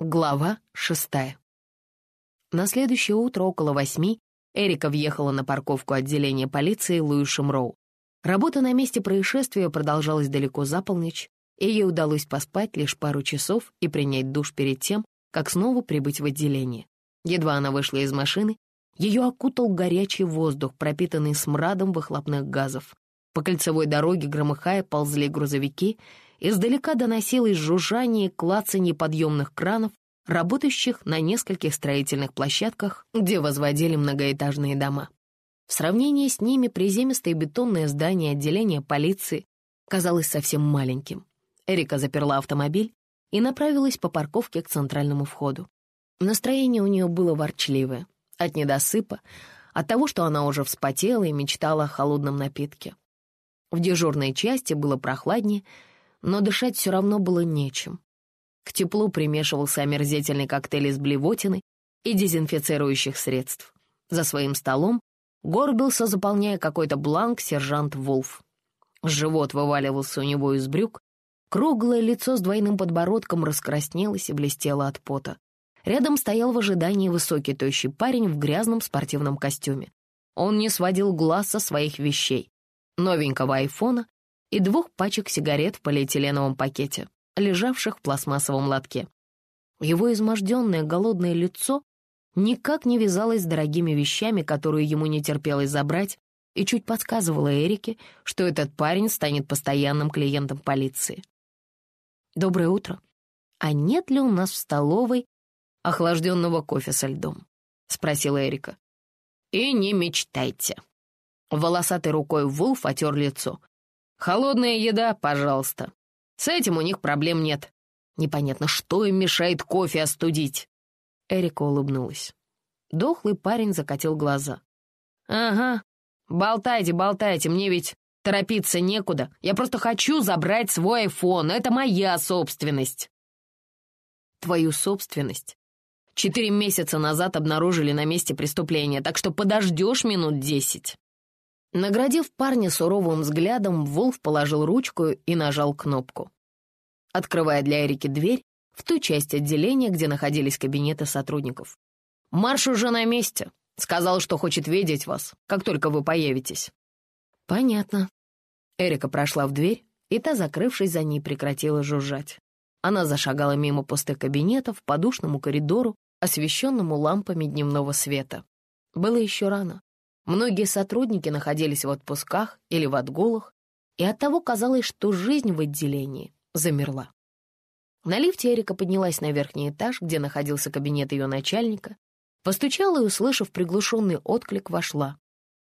Глава шестая. На следующее утро около восьми Эрика въехала на парковку отделения полиции Луишем Роу. Работа на месте происшествия продолжалась далеко за полночь, и ей удалось поспать лишь пару часов и принять душ перед тем, как снова прибыть в отделение. Едва она вышла из машины, ее окутал горячий воздух, пропитанный смрадом выхлопных газов. По кольцевой дороге, громыхая, ползли грузовики — Издалека доносилось жужжание и клацанье подъемных кранов, работающих на нескольких строительных площадках, где возводили многоэтажные дома. В сравнении с ними приземистое бетонное здание отделения полиции казалось совсем маленьким. Эрика заперла автомобиль и направилась по парковке к центральному входу. Настроение у нее было ворчливое, от недосыпа, от того, что она уже вспотела и мечтала о холодном напитке. В дежурной части было прохладнее, но дышать все равно было нечем. К теплу примешивался омерзительный коктейль из блевотины и дезинфицирующих средств. За своим столом горбился, заполняя какой-то бланк, сержант Волф. Живот вываливался у него из брюк, круглое лицо с двойным подбородком раскраснелось и блестело от пота. Рядом стоял в ожидании высокий тощий парень в грязном спортивном костюме. Он не сводил глаз со своих вещей. Новенького айфона и двух пачек сигарет в полиэтиленовом пакете, лежавших в пластмассовом лотке. Его изможденное голодное лицо никак не вязалось с дорогими вещами, которые ему не терпелось забрать, и чуть подсказывало Эрике, что этот парень станет постоянным клиентом полиции. «Доброе утро. А нет ли у нас в столовой охлажденного кофе со льдом?» — спросила Эрика. «И не мечтайте». Волосатой рукой Вулф отер лицо. Холодная еда, пожалуйста. С этим у них проблем нет. Непонятно, что им мешает кофе остудить. Эрика улыбнулась. Дохлый парень закатил глаза. «Ага, болтайте, болтайте, мне ведь торопиться некуда. Я просто хочу забрать свой айфон, это моя собственность». «Твою собственность?» Четыре месяца назад обнаружили на месте преступления, так что подождешь минут десять. Наградив парня суровым взглядом, Волф положил ручку и нажал кнопку, открывая для Эрики дверь в ту часть отделения, где находились кабинеты сотрудников. «Марш уже на месте. Сказал, что хочет видеть вас, как только вы появитесь». «Понятно». Эрика прошла в дверь, и та, закрывшись за ней, прекратила жужжать. Она зашагала мимо пустых кабинетов по душному коридору, освещенному лампами дневного света. Было еще рано. Многие сотрудники находились в отпусках или в отгулах, и оттого казалось, что жизнь в отделении замерла. На лифте Эрика поднялась на верхний этаж, где находился кабинет ее начальника, постучала и, услышав приглушенный отклик, вошла.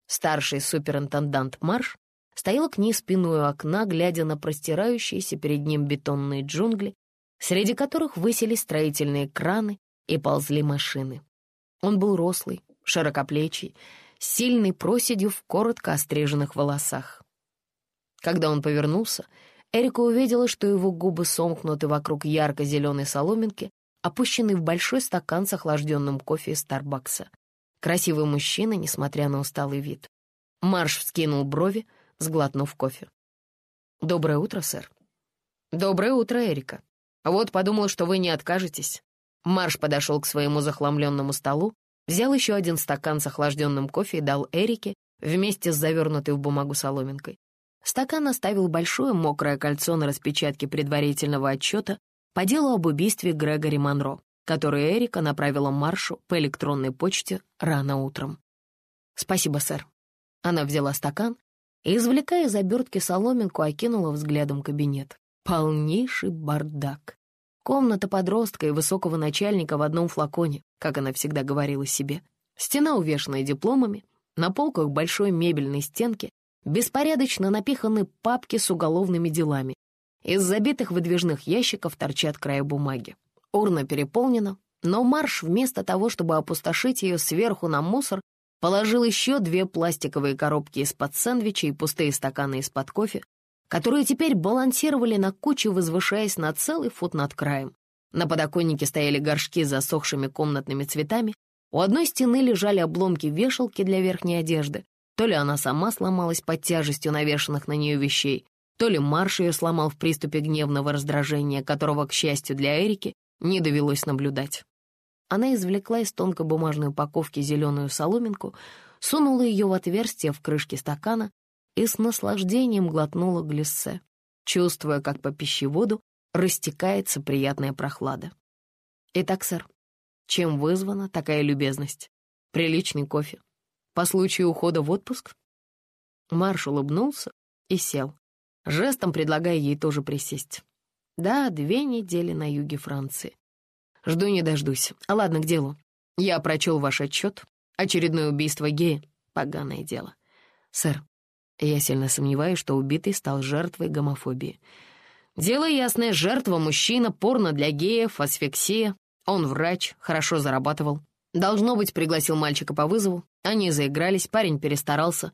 Старший суперинтендант Марш стоял к ней спиной у окна, глядя на простирающиеся перед ним бетонные джунгли, среди которых высились строительные краны и ползли машины. Он был рослый, широкоплечий, сильной проседью в коротко остриженных волосах. Когда он повернулся, Эрика увидела, что его губы сомкнуты вокруг ярко-зеленой соломинки, опущенной в большой стакан с охлажденным кофе из Старбакса. Красивый мужчина, несмотря на усталый вид. Марш вскинул брови, сглотнув кофе. «Доброе утро, сэр». «Доброе утро, Эрика. Вот подумал, что вы не откажетесь». Марш подошел к своему захламленному столу, Взял еще один стакан с охлажденным кофе и дал Эрике вместе с завернутой в бумагу соломинкой. Стакан оставил большое мокрое кольцо на распечатке предварительного отчета по делу об убийстве Грегори Монро, которое Эрика направила Маршу по электронной почте рано утром. «Спасибо, сэр». Она взяла стакан и, извлекая из обертки соломинку, окинула взглядом кабинет. Полнейший бардак. Комната подростка и высокого начальника в одном флаконе, как она всегда говорила себе. Стена, увешанная дипломами, на полках большой мебельной стенки беспорядочно напиханы папки с уголовными делами. Из забитых выдвижных ящиков торчат края бумаги. Урна переполнена, но Марш вместо того, чтобы опустошить ее сверху на мусор, положил еще две пластиковые коробки из-под сэндвичей и пустые стаканы из-под кофе, которые теперь балансировали на куче, возвышаясь на целый фут над краем. На подоконнике стояли горшки с засохшими комнатными цветами, у одной стены лежали обломки вешалки для верхней одежды, то ли она сама сломалась под тяжестью навешанных на нее вещей, то ли Марш ее сломал в приступе гневного раздражения, которого, к счастью для Эрики, не довелось наблюдать. Она извлекла из тонкой бумажной упаковки зеленую соломинку, сунула ее в отверстие в крышке стакана и с наслаждением глотнула глиссе, чувствуя, как по пищеводу растекается приятная прохлада. «Итак, сэр, чем вызвана такая любезность? Приличный кофе. По случаю ухода в отпуск?» Марш улыбнулся и сел, жестом предлагая ей тоже присесть. Да, две недели на юге Франции. Жду не дождусь. А ладно, к делу. Я прочел ваш отчет. Очередное убийство гея. Поганое дело. Сэр, я сильно сомневаюсь, что убитый стал жертвой гомофобии. Дело ясное, жертва мужчина, порно для геев, асфиксия. Он врач, хорошо зарабатывал. Должно быть, пригласил мальчика по вызову. Они заигрались, парень перестарался.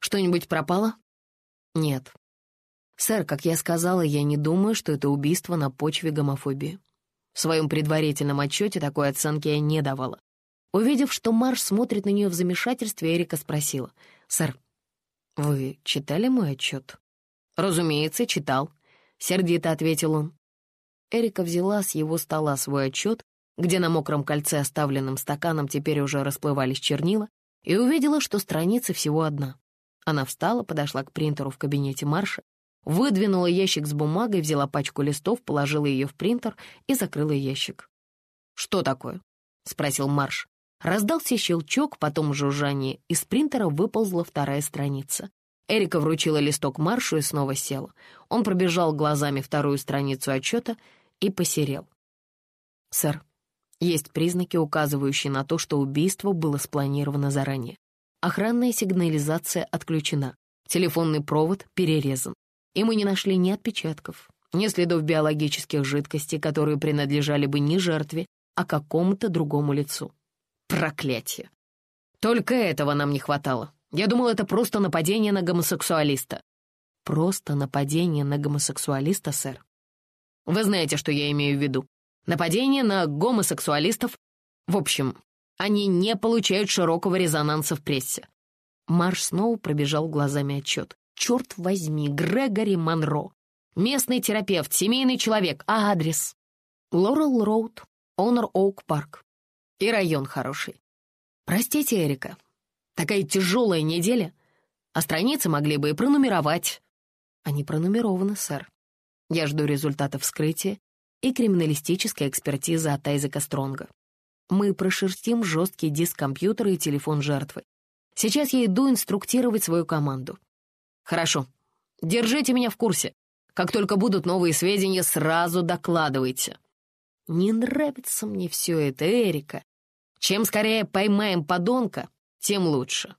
Что-нибудь пропало? Нет. Сэр, как я сказала, я не думаю, что это убийство на почве гомофобии. В своем предварительном отчете такой оценки я не давала. Увидев, что Марш смотрит на нее в замешательстве, Эрика спросила. «Сэр, вы читали мой отчет?» «Разумеется, читал», — сердито ответил он. Эрика взяла с его стола свой отчет, где на мокром кольце, оставленном стаканом, теперь уже расплывались чернила, и увидела, что страница всего одна. Она встала, подошла к принтеру в кабинете Марша, выдвинула ящик с бумагой, взяла пачку листов, положила ее в принтер и закрыла ящик. «Что такое?» — спросил Марш. Раздался щелчок, потом жужжание, из принтера выползла вторая страница. Эрика вручила листок Маршу и снова села. Он пробежал глазами вторую страницу отчета и посерел. «Сэр, есть признаки, указывающие на то, что убийство было спланировано заранее. Охранная сигнализация отключена, телефонный провод перерезан, и мы не нашли ни отпечатков, ни следов биологических жидкостей, которые принадлежали бы не жертве, а какому-то другому лицу. Проклятие! Только этого нам не хватало. Я думал, это просто нападение на гомосексуалиста. Просто нападение на гомосексуалиста, сэр. Вы знаете, что я имею в виду. Нападение на гомосексуалистов. В общем, они не получают широкого резонанса в прессе. Марш снова пробежал глазами отчет. Черт возьми, Грегори Монро. Местный терапевт, семейный человек, а адрес? Лорел Роуд, Онор Оук Парк. И район хороший. Простите, Эрика, такая тяжелая неделя. А страницы могли бы и пронумеровать. Они пронумерованы, сэр. Я жду результатов вскрытия и криминалистической экспертизы от Айзека Стронга мы прошерстим жесткий диск компьютера и телефон жертвы. Сейчас я иду инструктировать свою команду. Хорошо. Держите меня в курсе. Как только будут новые сведения, сразу докладывайте. Не нравится мне все это, Эрика. Чем скорее поймаем подонка, тем лучше.